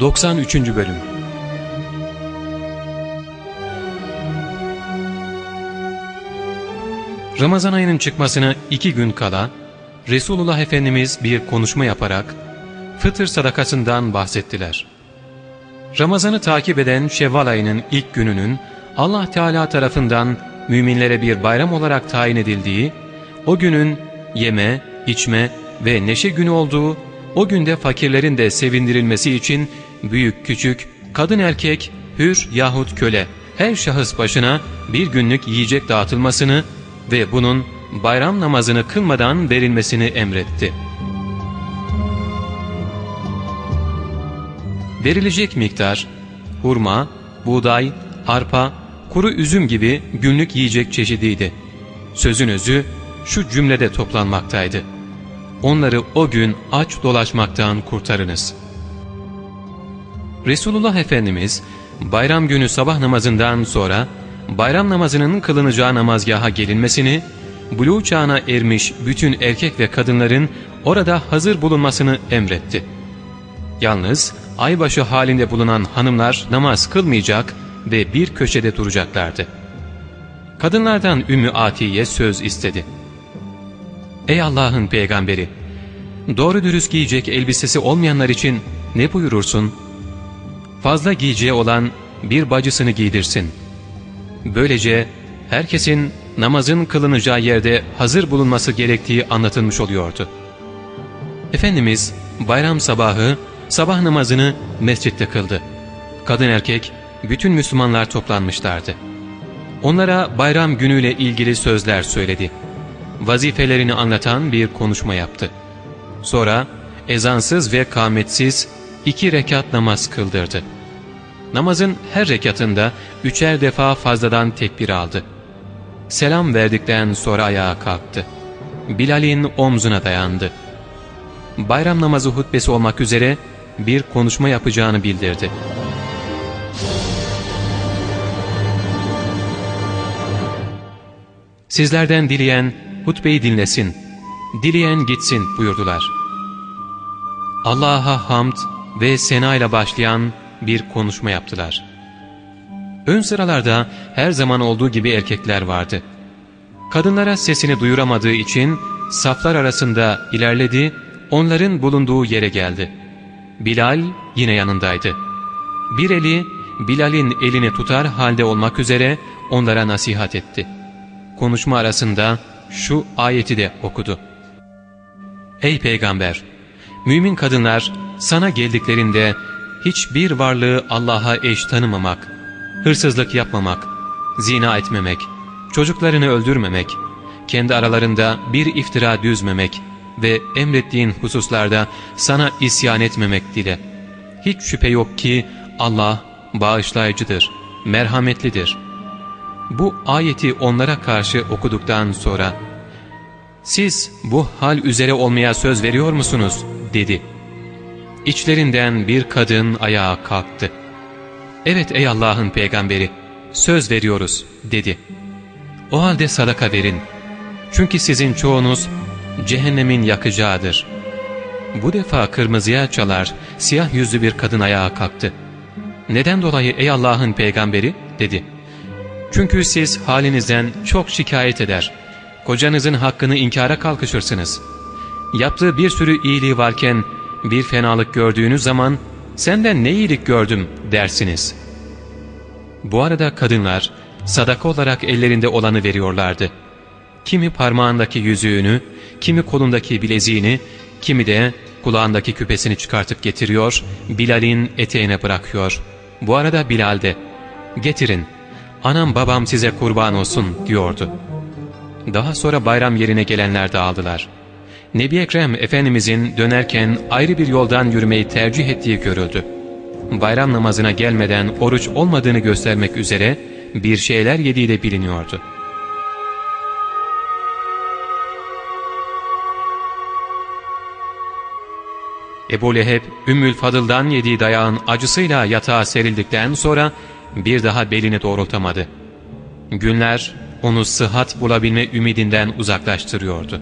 93. Bölüm Ramazan ayının çıkmasına iki gün kala Resulullah Efendimiz bir konuşma yaparak fıtır sadakasından bahsettiler. Ramazan'ı takip eden Şevval ayının ilk gününün Allah Teala tarafından müminlere bir bayram olarak tayin edildiği, o günün yeme, içme ve neşe günü olduğu, o günde fakirlerin de sevindirilmesi için büyük küçük, kadın erkek, hür yahut köle her şahıs başına bir günlük yiyecek dağıtılmasını ve bunun bayram namazını kılmadan verilmesini emretti. Verilecek miktar hurma, buğday, arpa, kuru üzüm gibi günlük yiyecek çeşidiydi. Sözün özü şu cümlede toplanmaktaydı. Onları o gün aç dolaşmaktan kurtarınız. Resulullah Efendimiz bayram günü sabah namazından sonra bayram namazının kılınacağı namazgaha gelinmesini, buluğ çağına ermiş bütün erkek ve kadınların orada hazır bulunmasını emretti. Yalnız aybaşı halinde bulunan hanımlar namaz kılmayacak ve bir köşede duracaklardı. Kadınlardan Ümmü Atiye söz istedi. Ey Allah'ın peygamberi! Doğru dürüst giyecek elbisesi olmayanlar için ne buyurursun? Fazla giyeceği olan bir bacısını giydirsin. Böylece herkesin namazın kılınacağı yerde hazır bulunması gerektiği anlatılmış oluyordu. Efendimiz bayram sabahı sabah namazını mescitte kıldı. Kadın erkek bütün Müslümanlar toplanmışlardı. Onlara bayram günüyle ilgili sözler söyledi. Vazifelerini anlatan bir konuşma yaptı. Sonra ezansız ve kametsiz iki rekat namaz kıldırdı. Namazın her rekatında üçer defa fazladan tekbir aldı. Selam verdikten sonra ayağa kalktı. Bilal'in omzuna dayandı. Bayram namazı hutbesi olmak üzere bir konuşma yapacağını bildirdi. Sizlerden dileyen hutbeyi dinlesin, dileyen gitsin buyurdular. Allah'a hamd ve sena ile başlayan bir konuşma yaptılar. Ön sıralarda her zaman olduğu gibi erkekler vardı. Kadınlara sesini duyuramadığı için saflar arasında ilerledi, onların bulunduğu yere geldi. Bilal yine yanındaydı. Bir eli Bilal'in elini tutar halde olmak üzere onlara nasihat etti. Konuşma arasında şu ayeti de okudu. Ey Peygamber! Mümin kadınlar sana geldiklerinde hiçbir varlığı Allah'a eş tanımamak, hırsızlık yapmamak, zina etmemek, çocuklarını öldürmemek, kendi aralarında bir iftira düzmemek ve emrettiğin hususlarda sana isyan etmemek dile. Hiç şüphe yok ki Allah bağışlayıcıdır, merhametlidir. Bu ayeti onlara karşı okuduktan sonra, ''Siz bu hal üzere olmaya söz veriyor musunuz?'' Dedi. İçlerinden bir kadın ayağa kalktı. ''Evet ey Allah'ın peygamberi, söz veriyoruz.'' dedi. ''O halde sadaka verin. Çünkü sizin çoğunuz cehennemin yakacağıdır.'' Bu defa kırmızıya çalar, siyah yüzlü bir kadın ayağa kalktı. ''Neden dolayı ey Allah'ın peygamberi?'' dedi. ''Çünkü siz halinizden çok şikayet eder. Kocanızın hakkını inkara kalkışırsınız. Yaptığı bir sürü iyiliği varken bir fenalık gördüğünüz zaman senden ne iyilik gördüm dersiniz. Bu arada kadınlar sadaka olarak ellerinde olanı veriyorlardı. Kimi parmağındaki yüzüğünü, kimi kolundaki bileziğini, kimi de kulağındaki küpesini çıkartıp getiriyor, Bilal'in eteğine bırakıyor. Bu arada Bilal de, ''Getirin, anam babam size kurban olsun.'' diyordu. Daha sonra bayram yerine gelenler dağıldılar. Nebi Ekrem Efendimizin dönerken ayrı bir yoldan yürümeyi tercih ettiği görüldü. Bayram namazına gelmeden oruç olmadığını göstermek üzere bir şeyler yediği de biliniyordu. Ebu Leheb, Ümmül Fadıl'dan yediği dayağın acısıyla yatağa serildikten sonra bir daha belini doğrultamadı. Günler onu sıhhat bulabilme ümidinden uzaklaştırıyordu.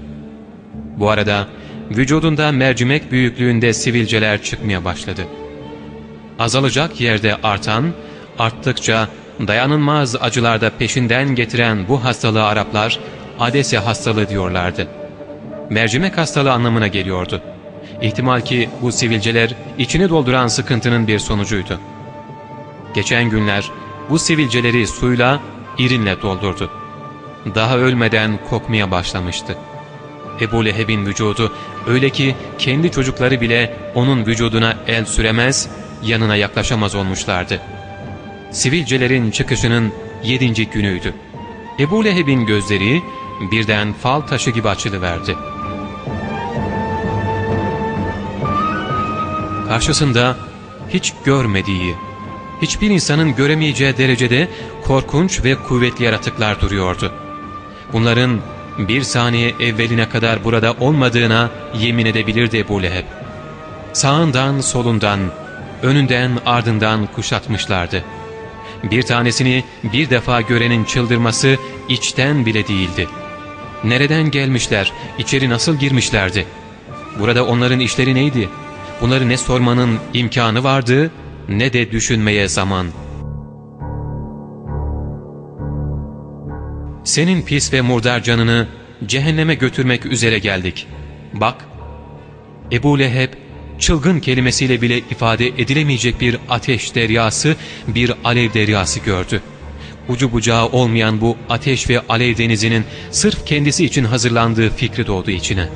Bu arada vücudunda mercimek büyüklüğünde sivilceler çıkmaya başladı. azalacak yerde artan, arttıkça dayanılmaz acılarda peşinden getiren bu hastalığı Araplar Adese hastalığı diyorlardı. Mercimek hastalığı anlamına geliyordu. İhtimal ki bu sivilceler içini dolduran sıkıntının bir sonucuydu. Geçen günler bu sivilceleri suyla, irinle doldurdu. Daha ölmeden kokmaya başlamıştı. Ebu Leheb'in vücudu öyle ki kendi çocukları bile onun vücuduna el süremez, yanına yaklaşamaz olmuşlardı. Sivilcelerin çıkışının yedinci günüydü. Ebu Leheb'in gözleri birden fal taşı gibi açılıverdi. Karşısında hiç görmediği, hiçbir insanın göremeyeceği derecede korkunç ve kuvvetli yaratıklar duruyordu. Bunların bir saniye evveline kadar burada olmadığına yemin edebilirdi Ebu Leheb. Sağından solundan, önünden ardından kuşatmışlardı. Bir tanesini bir defa görenin çıldırması içten bile değildi. Nereden gelmişler, içeri nasıl girmişlerdi? Burada onların işleri neydi? Bunları ne sormanın imkanı vardı ne de düşünmeye zaman. Senin pis ve murdar canını cehenneme götürmek üzere geldik. Bak, Ebu Leheb çılgın kelimesiyle bile ifade edilemeyecek bir ateş deryası, bir alev deryası gördü. Ucu bucağı olmayan bu ateş ve alev denizinin sırf kendisi için hazırlandığı fikri doğdu içine.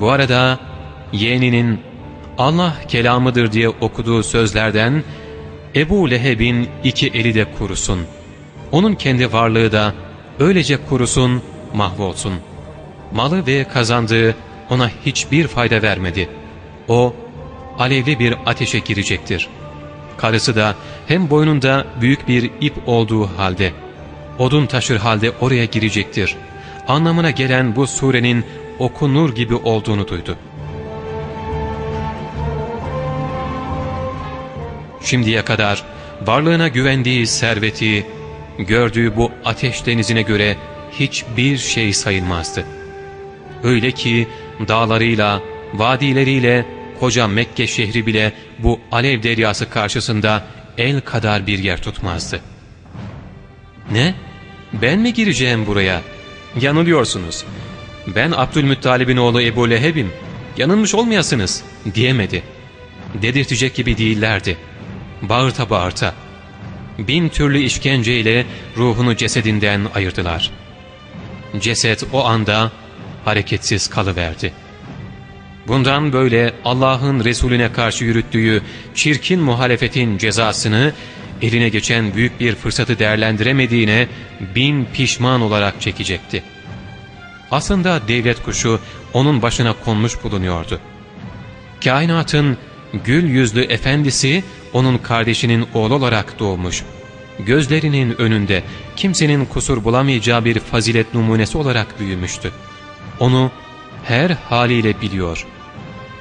Bu arada yeğeninin Allah kelamıdır diye okuduğu sözlerden Ebu Leheb'in iki eli de kurusun. Onun kendi varlığı da öylece kurusun, mahvolsun. Malı ve kazandığı ona hiçbir fayda vermedi. O, alevli bir ateşe girecektir. Karısı da hem boynunda büyük bir ip olduğu halde, odun taşır halde oraya girecektir. Anlamına gelen bu surenin okunur gibi olduğunu duydu. Şimdiye kadar varlığına güvendiği serveti, gördüğü bu ateş denizine göre hiçbir şey sayılmazdı. Öyle ki dağlarıyla, vadileriyle, koca Mekke şehri bile bu alev deryası karşısında el kadar bir yer tutmazdı. ''Ne? Ben mi gireceğim buraya? Yanılıyorsunuz. Ben Abdülmuttalib'in oğlu Ebu Leheb'im. Yanılmış olmayasınız.'' diyemedi. Dedirtecek gibi değillerdi. Bağırta bağırta. Bin türlü işkenceyle ruhunu cesedinden ayırdılar. Ceset o anda hareketsiz kalıverdi. Bundan böyle Allah'ın Resulüne karşı yürüttüğü çirkin muhalefetin cezasını eline geçen büyük bir fırsatı değerlendiremediğine bin pişman olarak çekecekti. Aslında devlet kuşu onun başına konmuş bulunuyordu. Kainatın gül yüzlü efendisi onun kardeşinin oğlu olarak doğmuş. Gözlerinin önünde kimsenin kusur bulamayacağı bir fazilet numunesi olarak büyümüştü. Onu her haliyle biliyor.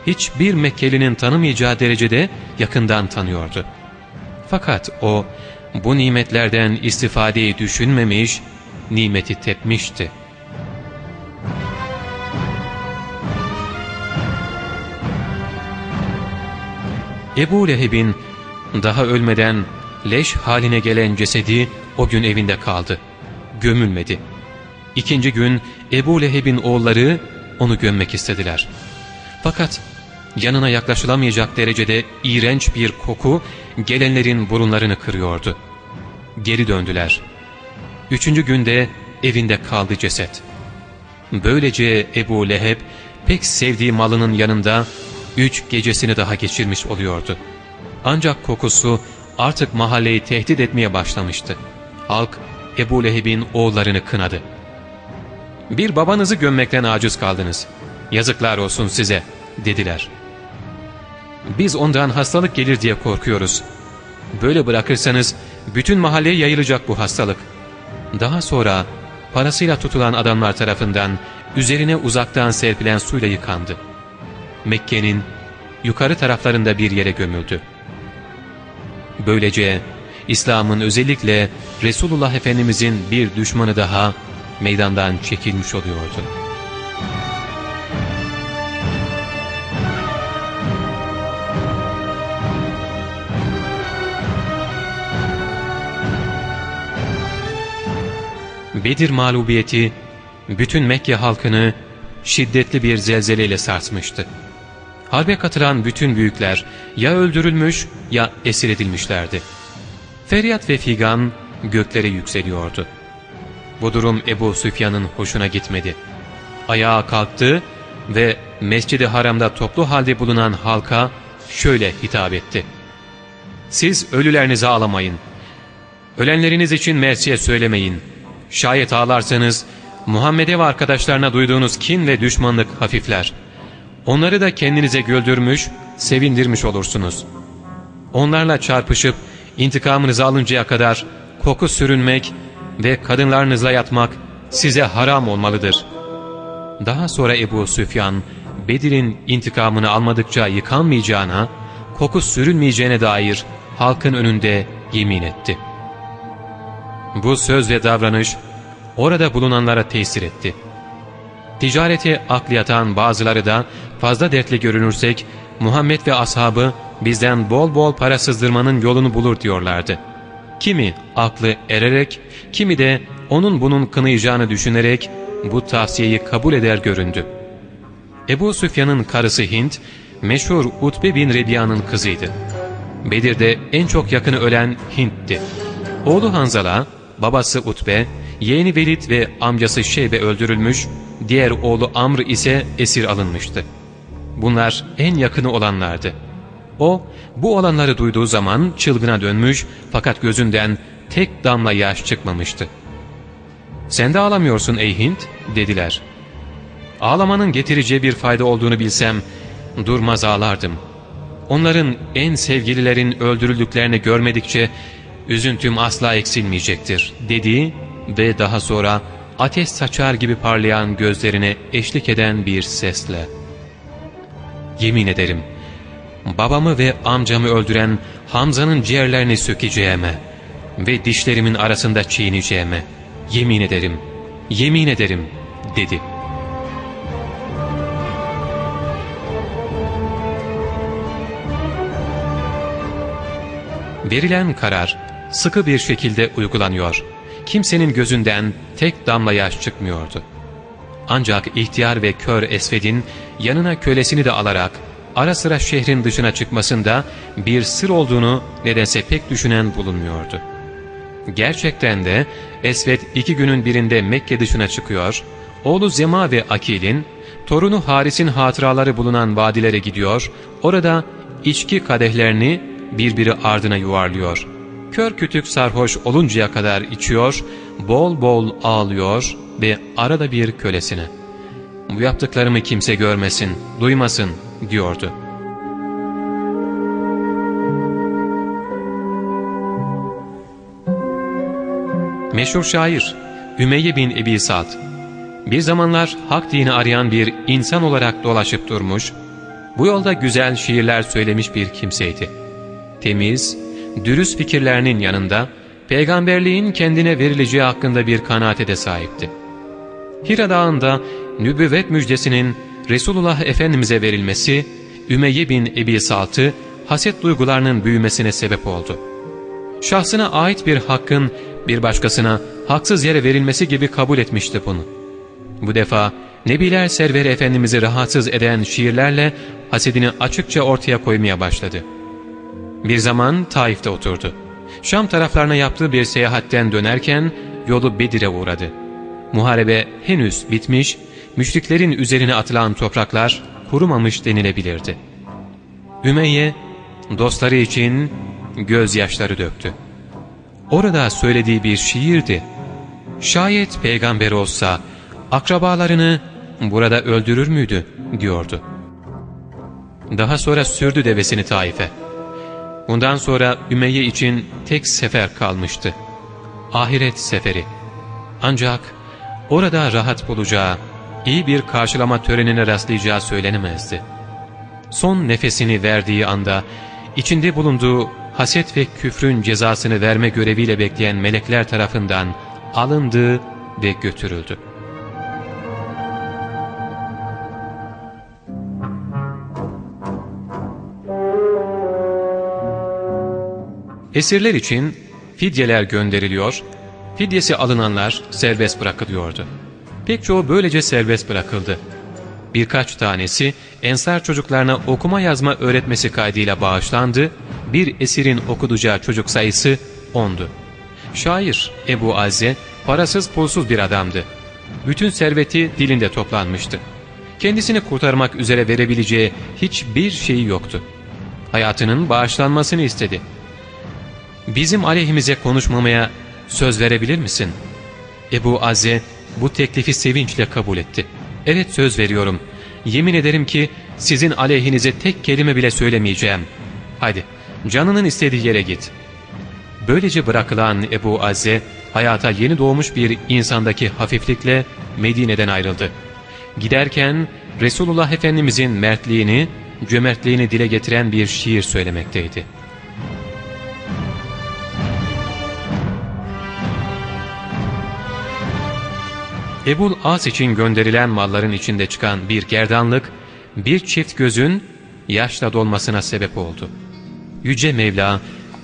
Hiçbir Mekkelinin tanımayacağı derecede yakından tanıyordu. Fakat o bu nimetlerden istifadeyi düşünmemiş, nimeti tepmişti. Ebu Leheb'in daha ölmeden leş haline gelen cesedi o gün evinde kaldı. Gömülmedi. İkinci gün Ebu Leheb'in oğulları onu gömmek istediler. Fakat yanına yaklaşılamayacak derecede iğrenç bir koku gelenlerin burunlarını kırıyordu. Geri döndüler. Üçüncü günde evinde kaldı ceset. Böylece Ebu Leheb pek sevdiği malının yanında üç gecesini daha geçirmiş oluyordu. Ancak kokusu artık mahalleyi tehdit etmeye başlamıştı. Halk Ebu Leheb'in oğullarını kınadı. ''Bir babanızı gömmekten aciz kaldınız. Yazıklar olsun size.'' dediler. ''Biz ondan hastalık gelir diye korkuyoruz. Böyle bırakırsanız bütün mahalleye yayılacak bu hastalık. Daha sonra parasıyla tutulan adamlar tarafından üzerine uzaktan serpilen suyla yıkandı. Mekke'nin yukarı taraflarında bir yere gömüldü. Böylece İslam'ın özellikle Resulullah Efendimizin bir düşmanı daha meydandan çekilmiş oluyordu. Bedir mağlubiyeti bütün Mekke halkını şiddetli bir zelzeleyle sarsmıştı. Harbe katılan bütün büyükler ya öldürülmüş ya esir edilmişlerdi. Feryat ve figan göklere yükseliyordu. Bu durum Ebu Süfyan'ın hoşuna gitmedi. Ayağa kalktı ve Mescid-i Haram'da toplu halde bulunan halka şöyle hitap etti. Siz ölülerinizi ağlamayın. Ölenleriniz için mersiye söylemeyin. Şayet ağlarsanız Muhammed'e ve arkadaşlarına duyduğunuz kin ve düşmanlık hafifler. Onları da kendinize güldürmüş, sevindirmiş olursunuz. Onlarla çarpışıp intikamınızı alıncaya kadar koku sürünmek ve kadınlarınızla yatmak size haram olmalıdır. Daha sonra Ebu Süfyan, Bedir'in intikamını almadıkça yıkanmayacağına, koku sürünmeyeceğine dair halkın önünde yemin etti. Bu söz ve davranış orada bulunanlara tesir etti. Ticareti akliyatan bazıları da fazla dertli görünürsek Muhammed ve ashabı bizden bol bol para sızdırmanın yolunu bulur diyorlardı. Kimi aklı ererek, kimi de onun bunun kınayacağını düşünerek bu tavsiyeyi kabul eder göründü. Ebu Süfyan'ın karısı Hint, meşhur Utbe bin Rebiya'nın kızıydı. Bedir'de en çok yakını ölen Hint'ti. Oğlu Hanzala, babası Utbe, yeğeni Velid ve amcası Şeybe öldürülmüş, diğer oğlu Amr ise esir alınmıştı. Bunlar en yakını olanlardı. O, bu olanları duyduğu zaman çılgına dönmüş fakat gözünden tek damla yaş çıkmamıştı. ''Sen de ağlamıyorsun ey Hint'' dediler. Ağlamanın getireceği bir fayda olduğunu bilsem durmaz ağlardım. Onların en sevgililerin öldürüldüklerini görmedikçe üzüntüm asla eksilmeyecektir dedi ve daha sonra ateş saçar gibi parlayan gözlerine eşlik eden bir sesle. Yemin ederim babamı ve amcamı öldüren Hamza'nın ciğerlerini sökeceğime ve dişlerimin arasında çiğneyeceğime yemin ederim, yemin ederim dedi. Verilen karar sıkı bir şekilde uygulanıyor. Kimsenin gözünden tek damla yaş çıkmıyordu. Ancak ihtiyar ve kör Esved'in yanına kölesini de alarak ara sıra şehrin dışına çıkmasında bir sır olduğunu nedense pek düşünen bulunmuyordu. Gerçekten de Esved iki günün birinde Mekke dışına çıkıyor, oğlu Zema ve Akil'in, torunu Haris'in hatıraları bulunan vadilere gidiyor, orada içki kadehlerini birbiri ardına yuvarlıyor. Kör kütük sarhoş oluncaya kadar içiyor, bol bol ağlıyor ve arada bir kölesine. Bu yaptıklarımı kimse görmesin, duymasın diyordu. Meşhur şair Ümeyye bin Ebi Sa'd bir zamanlar hak dini arayan bir insan olarak dolaşıp durmuş, bu yolda güzel şiirler söylemiş bir kimseydi. Temiz, dürüst fikirlerinin yanında peygamberliğin kendine verileceği hakkında bir kanaate de sahipti. Hira Dağı'nda nübüvvet müjdesinin Resulullah Efendimiz'e verilmesi, Ümeyye bin Ebi Salt'ı haset duygularının büyümesine sebep oldu. Şahsına ait bir hakkın bir başkasına haksız yere verilmesi gibi kabul etmişti bunu. Bu defa Nebiler Serveri Efendimiz'i rahatsız eden şiirlerle hasedini açıkça ortaya koymaya başladı. Bir zaman Taif'te oturdu. Şam taraflarına yaptığı bir seyahatten dönerken yolu Bedir'e uğradı. Muharebe henüz bitmiş, müşriklerin üzerine atılan topraklar kurumamış denilebilirdi. Ümeyye dostları için gözyaşları döktü. Orada söylediği bir şiirdi. Şayet peygamber olsa akrabalarını burada öldürür müydü diyordu. Daha sonra sürdü devesini Taif'e. Bundan sonra Ümeyye için tek sefer kalmıştı. Ahiret seferi. Ancak orada rahat bulacağı, iyi bir karşılama törenine rastlayacağı söylenemezdi. Son nefesini verdiği anda içinde bulunduğu haset ve küfrün cezasını verme göreviyle bekleyen melekler tarafından alındı ve götürüldü. Esirler için fidyeler gönderiliyor, Fidyesi alınanlar serbest bırakılıyordu. Pek çoğu böylece serbest bırakıldı. Birkaç tanesi ensar çocuklarına okuma yazma öğretmesi kaydıyla bağışlandı, bir esirin okudacağı çocuk sayısı ondu. Şair Ebu Azze parasız pulsuz bir adamdı. Bütün serveti dilinde toplanmıştı. Kendisini kurtarmak üzere verebileceği hiçbir şeyi yoktu. Hayatının bağışlanmasını istedi. Bizim aleyhimize konuşmamaya söz verebilir misin? Ebu Azze bu teklifi sevinçle kabul etti. Evet söz veriyorum. Yemin ederim ki sizin aleyhinize tek kelime bile söylemeyeceğim. Hadi canının istediği yere git. Böylece bırakılan Ebu Azze hayata yeni doğmuş bir insandaki hafiflikle Medine'den ayrıldı. Giderken Resulullah Efendimizin mertliğini, cömertliğini dile getiren bir şiir söylemekteydi. Ebul As için gönderilen malların içinde çıkan bir gerdanlık, bir çift gözün yaşla dolmasına sebep oldu. Yüce Mevla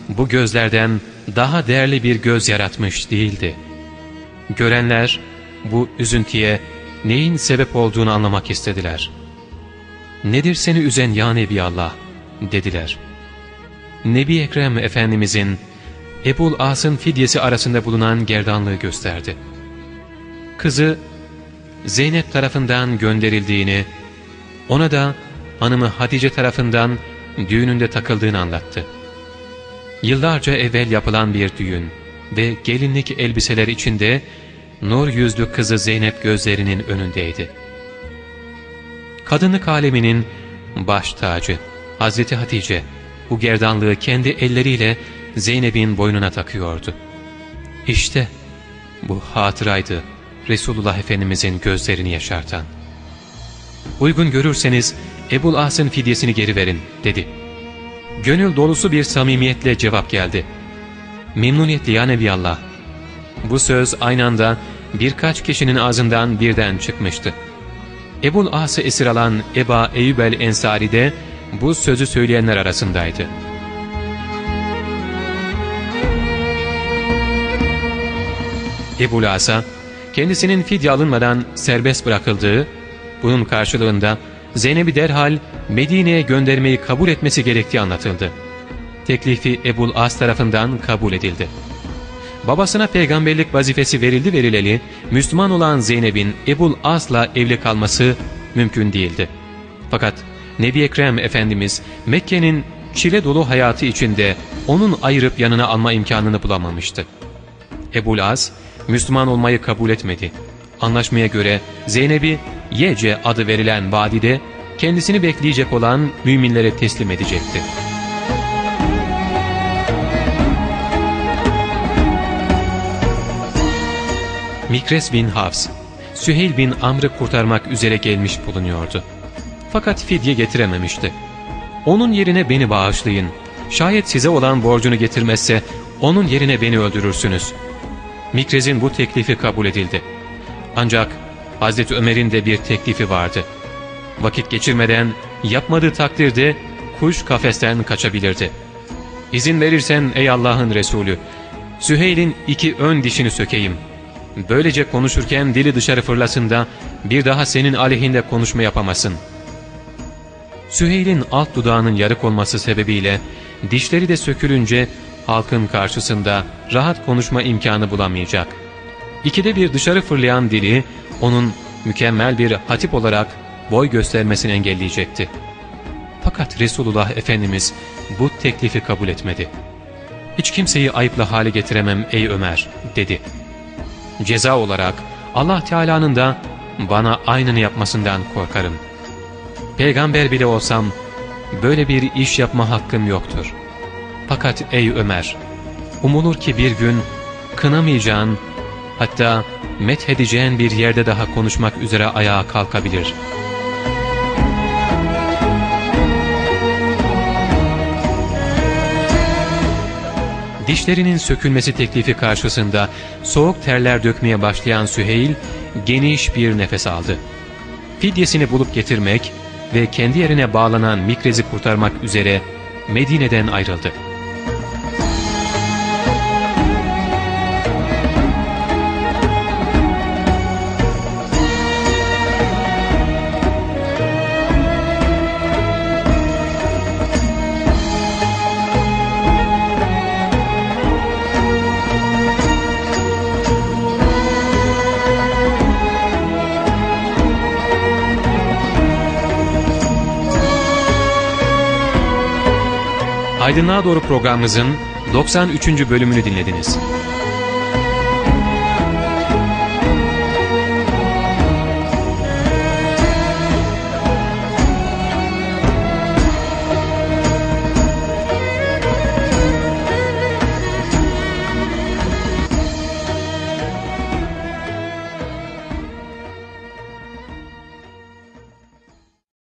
bu gözlerden daha değerli bir göz yaratmış değildi. Görenler bu üzüntüye neyin sebep olduğunu anlamak istediler. ''Nedir seni üzen ya Nebi Allah?'' dediler. Nebi Ekrem Efendimizin Ebul As'ın fidyesi arasında bulunan gerdanlığı gösterdi. Kızı Zeynep tarafından gönderildiğini, ona da hanımı Hatice tarafından düğününde takıldığını anlattı. Yıllarca evvel yapılan bir düğün ve gelinlik elbiseler içinde nur yüzlü kızı Zeynep gözlerinin önündeydi. Kadınlık aleminin baş tacı Hazreti Hatice bu gerdanlığı kendi elleriyle Zeynep'in boynuna takıyordu. İşte bu hatıraydı Resulullah Efendimizin gözlerini yaşartan. Uygun görürseniz Ebul As'ın fidyesini geri verin dedi. Gönül dolusu bir samimiyetle cevap geldi. Memnuniyetli ya Nebiallah. Bu söz aynı anda birkaç kişinin ağzından birden çıkmıştı. Ebul As'ı esir alan Eba Eyyub el-Ensari de bu sözü söyleyenler arasındaydı. Ebul As'a kendisinin fidye alınmadan serbest bırakıldığı, bunun karşılığında Zeynep'i derhal Medine'ye göndermeyi kabul etmesi gerektiği anlatıldı. Teklifi Ebul As tarafından kabul edildi. Babasına peygamberlik vazifesi verildi verileli, Müslüman olan Zeynep'in Ebul As'la evli kalması mümkün değildi. Fakat Nebi Ekrem Efendimiz Mekke'nin çile dolu hayatı içinde onun ayırıp yanına alma imkanını bulamamıştı. Ebul As, Müslüman olmayı kabul etmedi. Anlaşmaya göre Zeynep'i Yece adı verilen vadide kendisini bekleyecek olan müminlere teslim edecekti. Mikres bin Havs, Süheyl bin Amr'ı kurtarmak üzere gelmiş bulunuyordu. Fakat fidye getirememişti. Onun yerine beni bağışlayın. Şayet size olan borcunu getirmezse onun yerine beni öldürürsünüz. Mikrez'in bu teklifi kabul edildi. Ancak Hazreti Ömer'in de bir teklifi vardı. Vakit geçirmeden yapmadığı takdirde kuş kafesten kaçabilirdi. İzin verirsen ey Allah'ın Resulü, Süheyl'in iki ön dişini sökeyim. Böylece konuşurken dili dışarı fırlasın da bir daha senin aleyhinde konuşma yapamasın. Süheyl'in alt dudağının yarık olması sebebiyle dişleri de sökülünce halkın karşısında rahat konuşma imkanı bulamayacak. İkide bir dışarı fırlayan dili onun mükemmel bir hatip olarak boy göstermesini engelleyecekti. Fakat Resulullah Efendimiz bu teklifi kabul etmedi. Hiç kimseyi ayıpla hale getiremem ey Ömer dedi. Ceza olarak Allah Teala'nın da bana aynını yapmasından korkarım. Peygamber bile olsam böyle bir iş yapma hakkım yoktur. Fakat ey Ömer, umulur ki bir gün kınamayacağın, hatta methedeceğin bir yerde daha konuşmak üzere ayağa kalkabilir. Dişlerinin sökülmesi teklifi karşısında soğuk terler dökmeye başlayan Süheyl geniş bir nefes aldı. Fidyesini bulup getirmek ve kendi yerine bağlanan Mikrez'i kurtarmak üzere Medine'den ayrıldı. Aydınlığa Doğru programımızın 93. bölümünü dinlediniz.